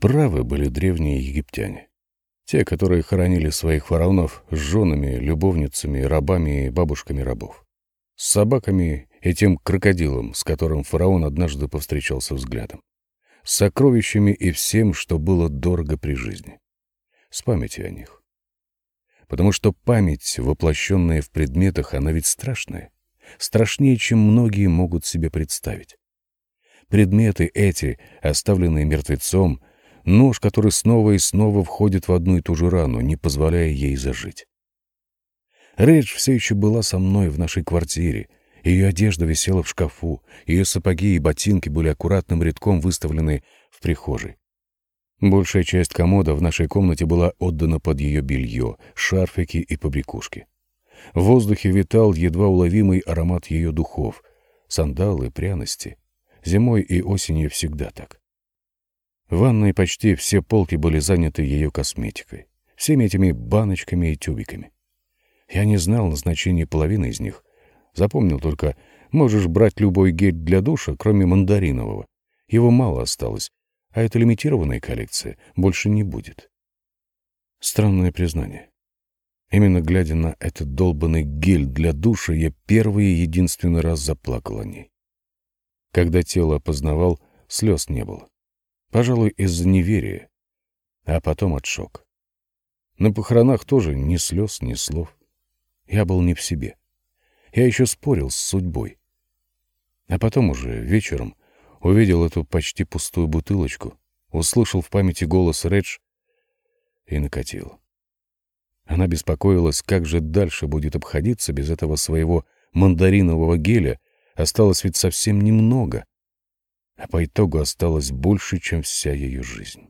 Правы были древние египтяне. Те, которые хоронили своих фараонов с женами, любовницами, рабами и бабушками рабов. С собаками и тем крокодилом, с которым фараон однажды повстречался взглядом. С сокровищами и всем, что было дорого при жизни. С памятью о них. Потому что память, воплощенная в предметах, она ведь страшная. Страшнее, чем многие могут себе представить. Предметы эти, оставленные мертвецом, нож, который снова и снова входит в одну и ту же рану, не позволяя ей зажить. Редж все еще была со мной в нашей квартире. Ее одежда висела в шкафу, ее сапоги и ботинки были аккуратным рядком выставлены в прихожей. Большая часть комода в нашей комнате была отдана под ее белье, шарфики и побрякушки. В воздухе витал едва уловимый аромат ее духов, сандалы, пряности. Зимой и осенью всегда так. В ванной почти все полки были заняты ее косметикой, всеми этими баночками и тюбиками. Я не знал назначения половины из них. Запомнил только, можешь брать любой гель для душа, кроме мандаринового. Его мало осталось, а эта лимитированная коллекция больше не будет. Странное признание. Именно глядя на этот долбанный гель для душа, я первый и единственный раз заплакал о ней. Когда тело опознавал, слез не было. Пожалуй, из-за неверия, а потом от шока. На похоронах тоже ни слез, ни слов. Я был не в себе. Я еще спорил с судьбой. А потом уже вечером увидел эту почти пустую бутылочку, услышал в памяти голос Редж и накатил. Она беспокоилась, как же дальше будет обходиться без этого своего мандаринового геля. Осталось ведь совсем немного. А по итогу осталось больше, чем вся ее жизнь.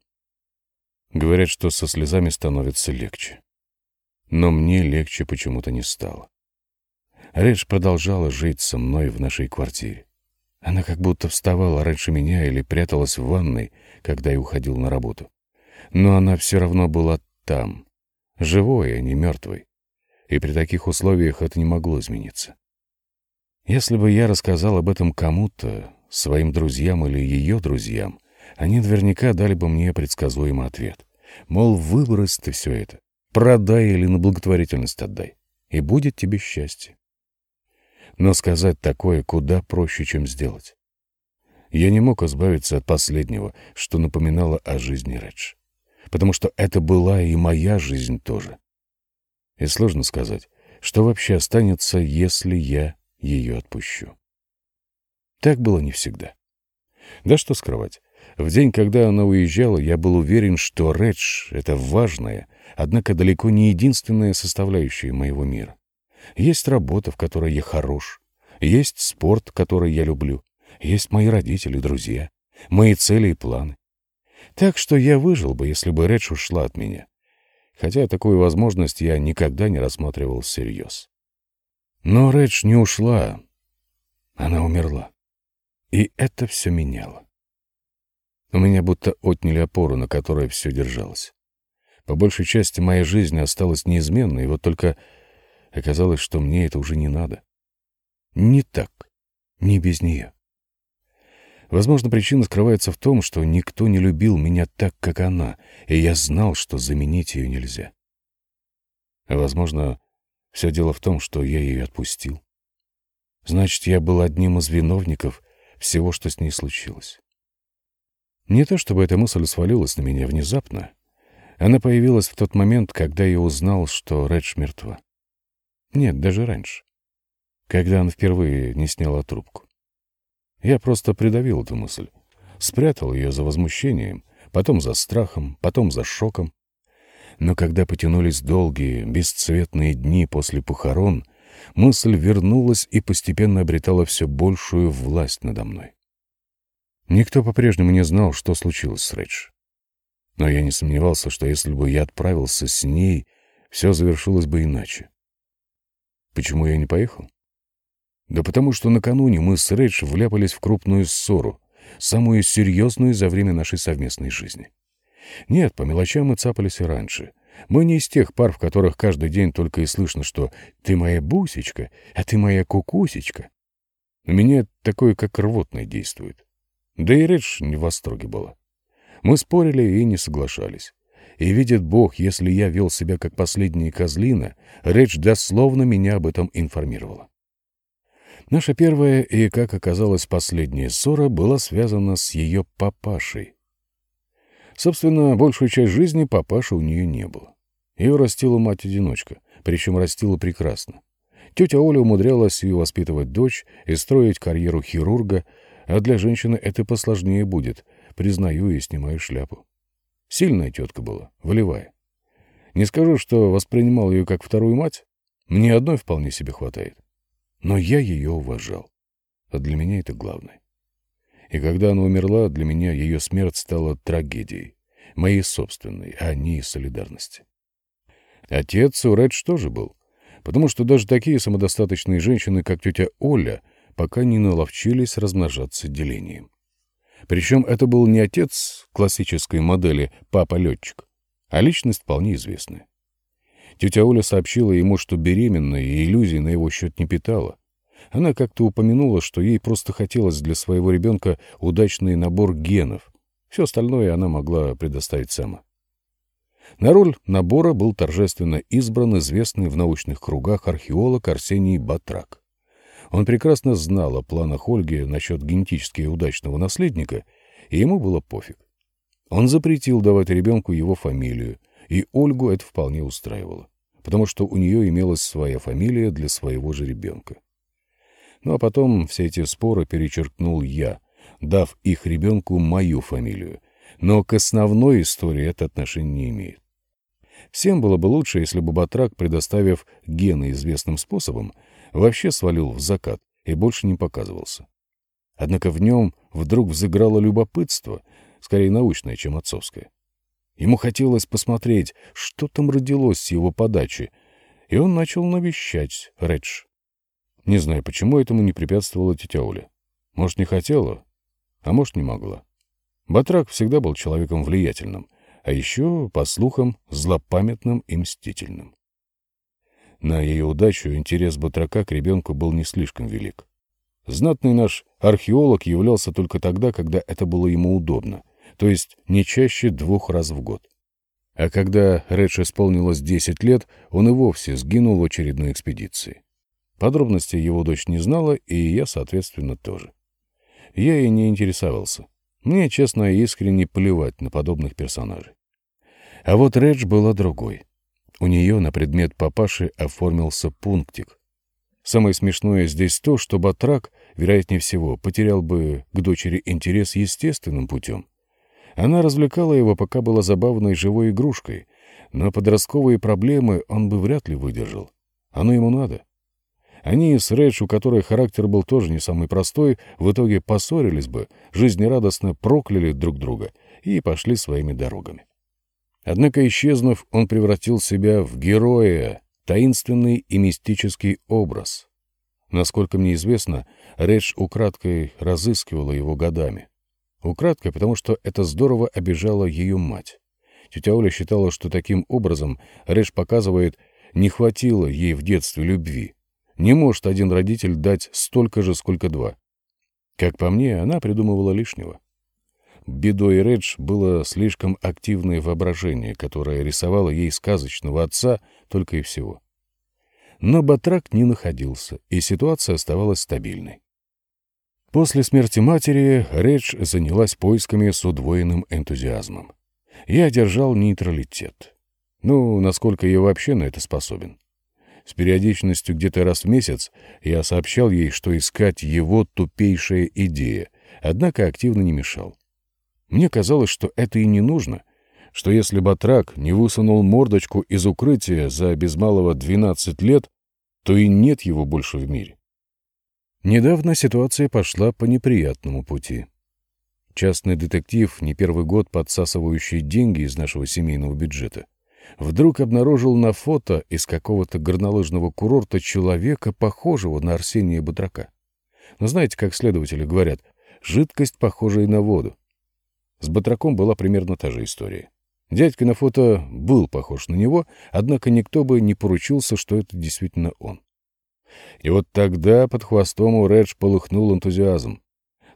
Говорят, что со слезами становится легче. Но мне легче почему-то не стало. Редж продолжала жить со мной в нашей квартире. Она как будто вставала раньше меня или пряталась в ванной, когда я уходил на работу. Но она все равно была там, живой, а не мертвой. И при таких условиях это не могло измениться. Если бы я рассказал об этом кому-то, своим друзьям или ее друзьям, они наверняка дали бы мне предсказуемый ответ. Мол, выбрось ты все это, продай или на благотворительность отдай, и будет тебе счастье. Но сказать такое куда проще, чем сделать. Я не мог избавиться от последнего, что напоминало о жизни Редж потому что это была и моя жизнь тоже. И сложно сказать, что вообще останется, если я ее отпущу. Так было не всегда. Да что скрывать. В день, когда она уезжала, я был уверен, что Редж — это важная, однако далеко не единственная составляющая моего мира. Есть работа, в которой я хорош, есть спорт, который я люблю, есть мои родители, друзья, мои цели и планы. Так что я выжил бы, если бы Редж ушла от меня. Хотя такую возможность я никогда не рассматривал всерьез. Но Редж не ушла. Она умерла. И это все меняло. У меня будто отняли опору, на которой все держалось. По большей части моя жизнь осталась неизменной, и вот только оказалось, что мне это уже не надо. Не так, не без нее. Возможно, причина скрывается в том, что никто не любил меня так, как она, и я знал, что заменить ее нельзя. возможно, все дело в том, что я ее отпустил. Значит, я был одним из виновников всего, что с ней случилось. Не то чтобы эта мысль свалилась на меня внезапно. Она появилась в тот момент, когда я узнал, что Редж мертва. Нет, даже раньше. Когда он впервые не сняла трубку. Я просто придавил эту мысль. Спрятал ее за возмущением, потом за страхом, потом за шоком. Но когда потянулись долгие, бесцветные дни после похорон, мысль вернулась и постепенно обретала все большую власть надо мной. Никто по-прежнему не знал, что случилось с Редж. Но я не сомневался, что если бы я отправился с ней, все завершилось бы иначе. Почему я не поехал? Да потому что накануне мы с Редж вляпались в крупную ссору, самую серьезную за время нашей совместной жизни. Нет, по мелочам мы цапались и раньше. Мы не из тех пар, в которых каждый день только и слышно, что «ты моя бусечка, а ты моя кукусечка». У меня такое, как рвотное, действует. Да и Редж не в восторге была. Мы спорили и не соглашались. И видит Бог, если я вел себя как последняя козлина, речь дословно меня об этом информировала. Наша первая и, как оказалось, последняя ссора была связана с ее папашей. Собственно, большую часть жизни папаши у нее не было. Ее растила мать-одиночка, причем растила прекрасно. Тетя Оля умудрялась и воспитывать дочь, и строить карьеру хирурга, а для женщины это посложнее будет, признаю и снимаю шляпу. Сильная тетка была, волевая. Не скажу, что воспринимал ее как вторую мать, мне одной вполне себе хватает. Но я ее уважал. А для меня это главное. И когда она умерла, для меня ее смерть стала трагедией. Моей собственной, а не солидарности. Отец у Редж тоже был. Потому что даже такие самодостаточные женщины, как тетя Оля, пока не наловчились размножаться делением. Причем это был не отец классической модели «папа-летчик», а личность вполне известная. Тетя Оля сообщила ему, что беременная и иллюзий на его счет не питала. Она как-то упомянула, что ей просто хотелось для своего ребенка удачный набор генов. Все остальное она могла предоставить сама. На роль набора был торжественно избран известный в научных кругах археолог Арсений Батрак. Он прекрасно знал о планах Ольги насчет генетически удачного наследника, и ему было пофиг. Он запретил давать ребенку его фамилию, и Ольгу это вполне устраивало, потому что у нее имелась своя фамилия для своего же ребенка. Ну а потом все эти споры перечеркнул я, дав их ребенку мою фамилию, но к основной истории это отношение не имеет. Всем было бы лучше, если бы Батрак, предоставив гены известным способом, вообще свалил в закат и больше не показывался. Однако в нем вдруг взыграло любопытство, скорее научное, чем отцовское. Ему хотелось посмотреть, что там родилось с его подачи, и он начал навещать Редж. Не знаю, почему этому не препятствовала тетя Оля. Может, не хотела, а может, не могла. Батрак всегда был человеком влиятельным, а еще, по слухам, злопамятным и мстительным. На ее удачу интерес Батрака к ребенку был не слишком велик. Знатный наш археолог являлся только тогда, когда это было ему удобно, то есть не чаще двух раз в год. А когда Редж исполнилось 10 лет, он и вовсе сгинул в очередной экспедиции. Подробностей его дочь не знала, и я, соответственно, тоже. Я и не интересовался. Мне, честно и искренне плевать на подобных персонажей. А вот Редж была другой. У нее на предмет папаши оформился пунктик. Самое смешное здесь то, что Батрак, вероятнее всего, потерял бы к дочери интерес естественным путем. Она развлекала его, пока была забавной живой игрушкой, но подростковые проблемы он бы вряд ли выдержал. Оно ему надо. Они с Редж, у которой характер был тоже не самый простой, в итоге поссорились бы, жизнерадостно прокляли друг друга и пошли своими дорогами. Однако, исчезнув, он превратил себя в героя, таинственный и мистический образ. Насколько мне известно, Редж украдкой разыскивала его годами. Украдкой, потому что это здорово обижало ее мать. Тетя Оля считала, что таким образом Редж показывает, не хватило ей в детстве любви. Не может один родитель дать столько же, сколько два. Как по мне, она придумывала лишнего. Бедой Редж было слишком активное воображение, которое рисовало ей сказочного отца только и всего. Но Батрак не находился, и ситуация оставалась стабильной. После смерти матери Редж занялась поисками с удвоенным энтузиазмом. Я держал нейтралитет. Ну, насколько я вообще на это способен. С периодичностью где-то раз в месяц я сообщал ей, что искать его тупейшая идея, однако активно не мешал. Мне казалось, что это и не нужно, что если Батрак не высунул мордочку из укрытия за без малого 12 лет, то и нет его больше в мире. Недавно ситуация пошла по неприятному пути. Частный детектив, не первый год подсасывающий деньги из нашего семейного бюджета, вдруг обнаружил на фото из какого-то горнолыжного курорта человека, похожего на Арсения Батрака. Но знаете, как следователи говорят, жидкость, похожая на воду. С Батраком была примерно та же история. Дядька на фото был похож на него, однако никто бы не поручился, что это действительно он. И вот тогда под хвостом у Редж полыхнул энтузиазм.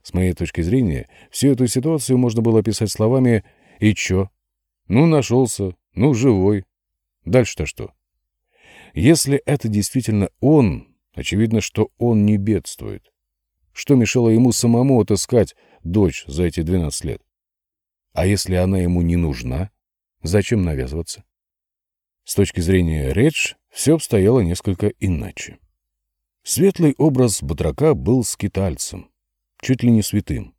С моей точки зрения, всю эту ситуацию можно было описать словами «И чё? Ну, нашелся, ну, живой. Дальше-то что?» Если это действительно он, очевидно, что он не бедствует. Что мешало ему самому отыскать дочь за эти 12 лет? А если она ему не нужна, зачем навязываться? С точки зрения Редж все обстояло несколько иначе. Светлый образ Батрака был скитальцем, чуть ли не святым.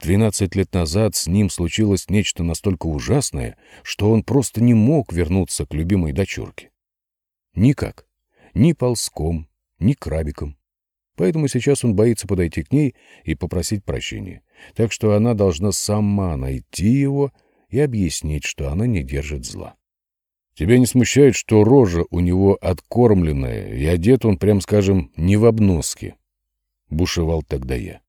Двенадцать лет назад с ним случилось нечто настолько ужасное, что он просто не мог вернуться к любимой дочурке. Никак. Ни ползком, ни крабиком. Поэтому сейчас он боится подойти к ней и попросить прощения. Так что она должна сама найти его и объяснить, что она не держит зла. Тебя не смущает, что рожа у него откормленная, и одет он, прям скажем, не в обноске? Бушевал тогда я.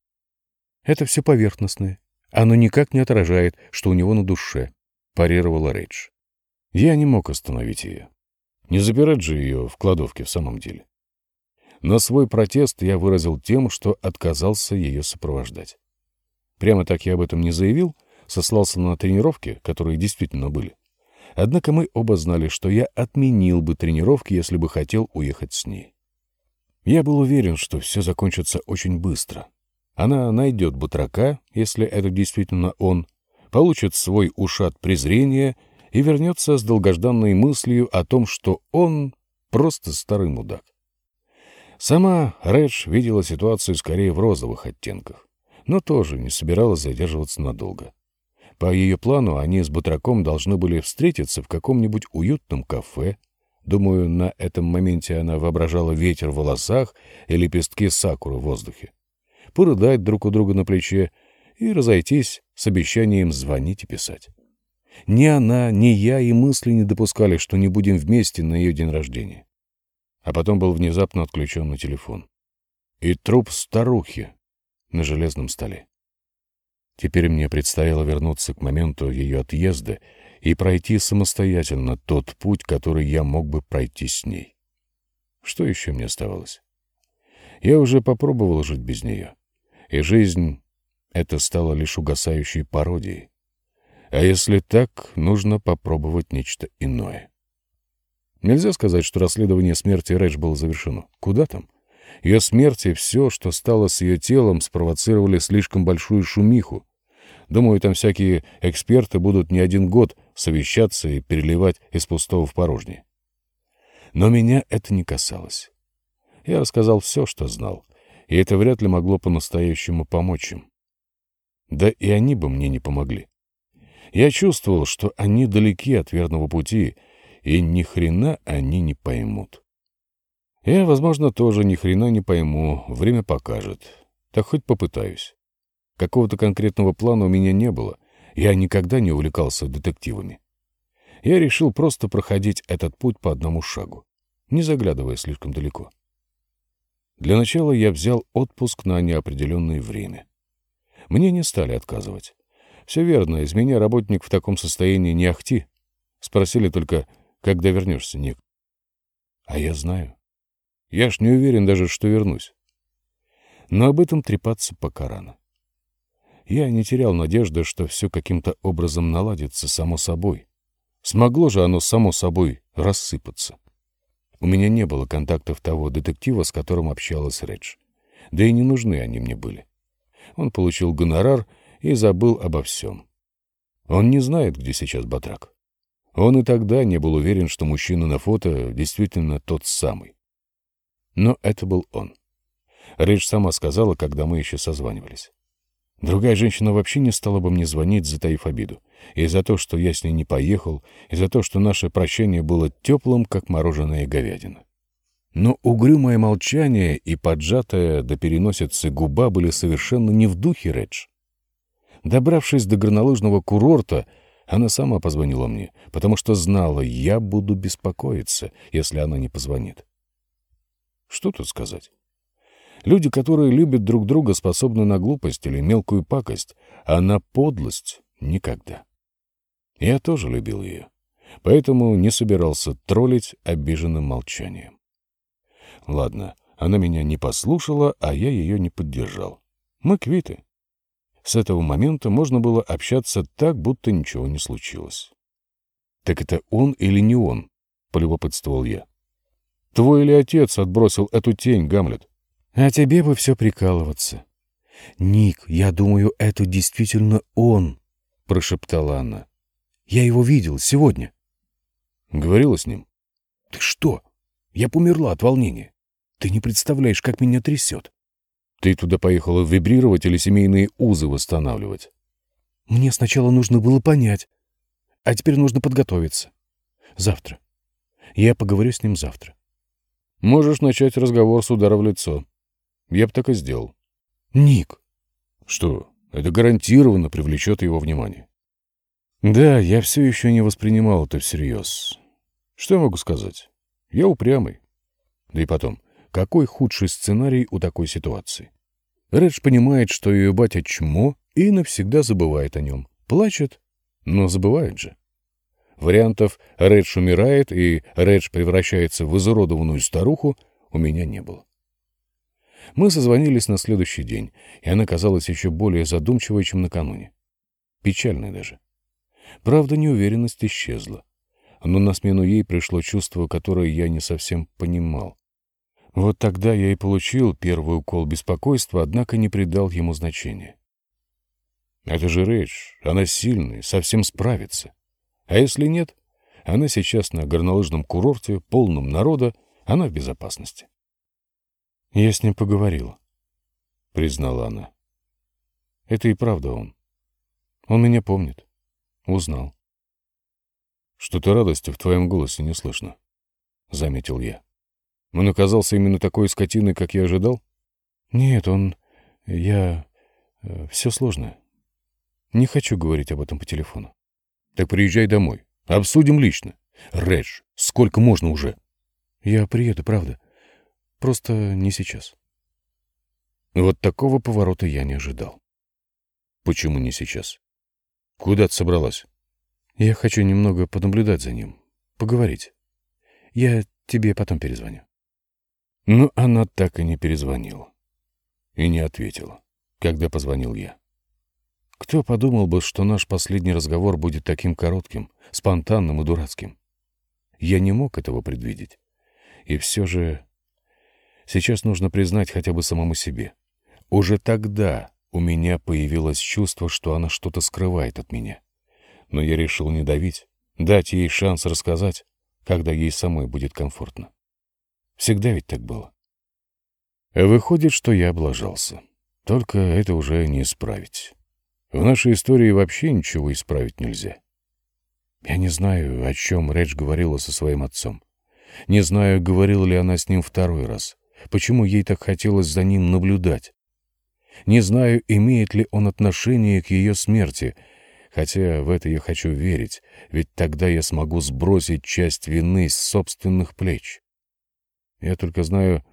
Это все поверхностное. Оно никак не отражает, что у него на душе, парировала Рейдж. Я не мог остановить ее. Не запирать же ее в кладовке в самом деле. Но свой протест я выразил тем, что отказался ее сопровождать. Прямо так я об этом не заявил, сослался на тренировки, которые действительно были. Однако мы оба знали, что я отменил бы тренировки, если бы хотел уехать с ней. Я был уверен, что все закончится очень быстро. Она найдет батрака, если это действительно он, получит свой ушат презрения и вернется с долгожданной мыслью о том, что он просто старый мудак. Сама Редж видела ситуацию скорее в розовых оттенках, но тоже не собиралась задерживаться надолго. По ее плану они с Батраком должны были встретиться в каком-нибудь уютном кафе. Думаю, на этом моменте она воображала ветер в волосах и лепестки сакуры в воздухе. Порыдать друг у друга на плече и разойтись с обещанием звонить и писать. Ни она, ни я и мысли не допускали, что не будем вместе на ее день рождения а потом был внезапно отключен на телефон. И труп старухи на железном столе. Теперь мне предстояло вернуться к моменту ее отъезда и пройти самостоятельно тот путь, который я мог бы пройти с ней. Что еще мне оставалось? Я уже попробовал жить без нее, и жизнь — это стало лишь угасающей пародией. А если так, нужно попробовать нечто иное. Нельзя сказать, что расследование смерти Рэдж было завершено. Куда там? Ее смерть и все, что стало с ее телом, спровоцировали слишком большую шумиху. Думаю, там всякие эксперты будут не один год совещаться и переливать из пустого в порожнее. Но меня это не касалось. Я рассказал все, что знал, и это вряд ли могло по-настоящему помочь им. Да и они бы мне не помогли. Я чувствовал, что они далеки от верного пути — и ни хрена они не поймут. Я, возможно, тоже ни хрена не пойму, время покажет. Так хоть попытаюсь. Какого-то конкретного плана у меня не было, я никогда не увлекался детективами. Я решил просто проходить этот путь по одному шагу, не заглядывая слишком далеко. Для начала я взял отпуск на неопределенное время. Мне не стали отказывать. Все верно, из меня работник в таком состоянии не ахти. Спросили только, когда вернешься, Ник. А я знаю. Я ж не уверен даже, что вернусь. Но об этом трепаться пока рано. Я не терял надежды, что все каким-то образом наладится само собой. Смогло же оно само собой рассыпаться. У меня не было контактов того детектива, с которым общалась Редж. Да и не нужны они мне были. Он получил гонорар и забыл обо всем. Он не знает, где сейчас Батрак. Он и тогда не был уверен, что мужчина на фото действительно тот самый. Но это был он. Рейдж сама сказала, когда мы еще созванивались. Другая женщина вообще не стала бы мне звонить, затаив обиду. И за то, что я с ней не поехал, и за то, что наше прощение было теплым, как мороженое говядина. Но угрюмое молчание и поджатая до переносицы губа были совершенно не в духе Редж. Добравшись до горнолыжного курорта, она сама позвонила мне, потому что знала, я буду беспокоиться, если она не позвонит. Что тут сказать? Люди, которые любят друг друга, способны на глупость или мелкую пакость, а на подлость — никогда. Я тоже любил ее, поэтому не собирался троллить обиженным молчанием. Ладно, она меня не послушала, а я ее не поддержал. Мы квиты. С этого момента можно было общаться так, будто ничего не случилось. «Так это он или не он?» — полюбопытствовал я. «Твой или отец отбросил эту тень, Гамлет?» «А тебе бы все прикалываться». «Ник, я думаю, это действительно он», — прошептала она. «Я его видел сегодня». «Говорила с ним?» «Ты что? Я померла от волнения. Ты не представляешь, как меня трясет». «Ты туда поехала вибрировать или семейные узы восстанавливать?» «Мне сначала нужно было понять, а теперь нужно подготовиться. Завтра. Я поговорю с ним завтра». «Можешь начать разговор с удара в лицо. Я бы так и сделал». «Ник!» «Что, это гарантированно привлечет его внимание?» «Да, я все еще не воспринимал это всерьез. Что я могу сказать? Я упрямый. Да и потом, какой худший сценарий у такой ситуации? Редж понимает, что ее батя чмо, и навсегда забывает о нем. Плачет, но забывает же. Вариантов «Редж умирает» и «Редж превращается в изуродованную старуху» у меня не было. Мы созвонились на следующий день, и она казалась еще более задумчивой, чем накануне. Печальной даже. Правда, неуверенность исчезла. Но на смену ей пришло чувство, которое я не совсем понимал. Вот тогда я и получил первый укол беспокойства, однако не придал ему значения. Это же Рейдж, она сильная, совсем справится. А если нет, она сейчас на горнолыжном курорте, полном народа, она в безопасности. «Я с ним поговорила», — признала она. «Это и правда он. Он меня помнит. Узнал». «Что-то радости в твоем голосе не слышно», — заметил я. Он оказался именно такой скотиной, как я ожидал? Нет, он... Я... Э, Все сложно. Не хочу говорить об этом по телефону. Так приезжай домой. Обсудим лично. Редж, сколько можно уже? Я приеду, правда. Просто не сейчас. Вот такого поворота я не ожидал. Почему не сейчас? Куда ты собралась? Я хочу немного понаблюдать за ним. Поговорить. Я тебе потом перезвоню. Но она так и не перезвонила. И не ответила, когда позвонил я. Кто подумал бы, что наш последний разговор будет таким коротким, спонтанным и дурацким? Я не мог этого предвидеть. И все же... Сейчас нужно признать хотя бы самому себе. Уже тогда у меня появилось чувство, что она что-то скрывает от меня. Но я решил не давить, дать ей шанс рассказать, когда ей самой будет комфортно. Всегда ведь так было. Выходит, что я облажался. Только это уже не исправить. В нашей истории вообще ничего исправить нельзя. Я не знаю, о чем Редж говорила со своим отцом. Не знаю, говорила ли она с ним второй раз. Почему ей так хотелось за ним наблюдать. Не знаю, имеет ли он отношение к ее смерти, хотя в это я хочу верить, ведь тогда я смогу сбросить часть вины с собственных плеч. Я только знаю,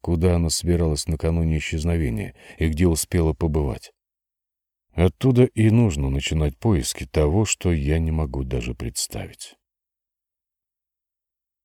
куда она собиралась накануне исчезновения и где успела побывать. Оттуда и нужно начинать поиски того, что я не могу даже представить.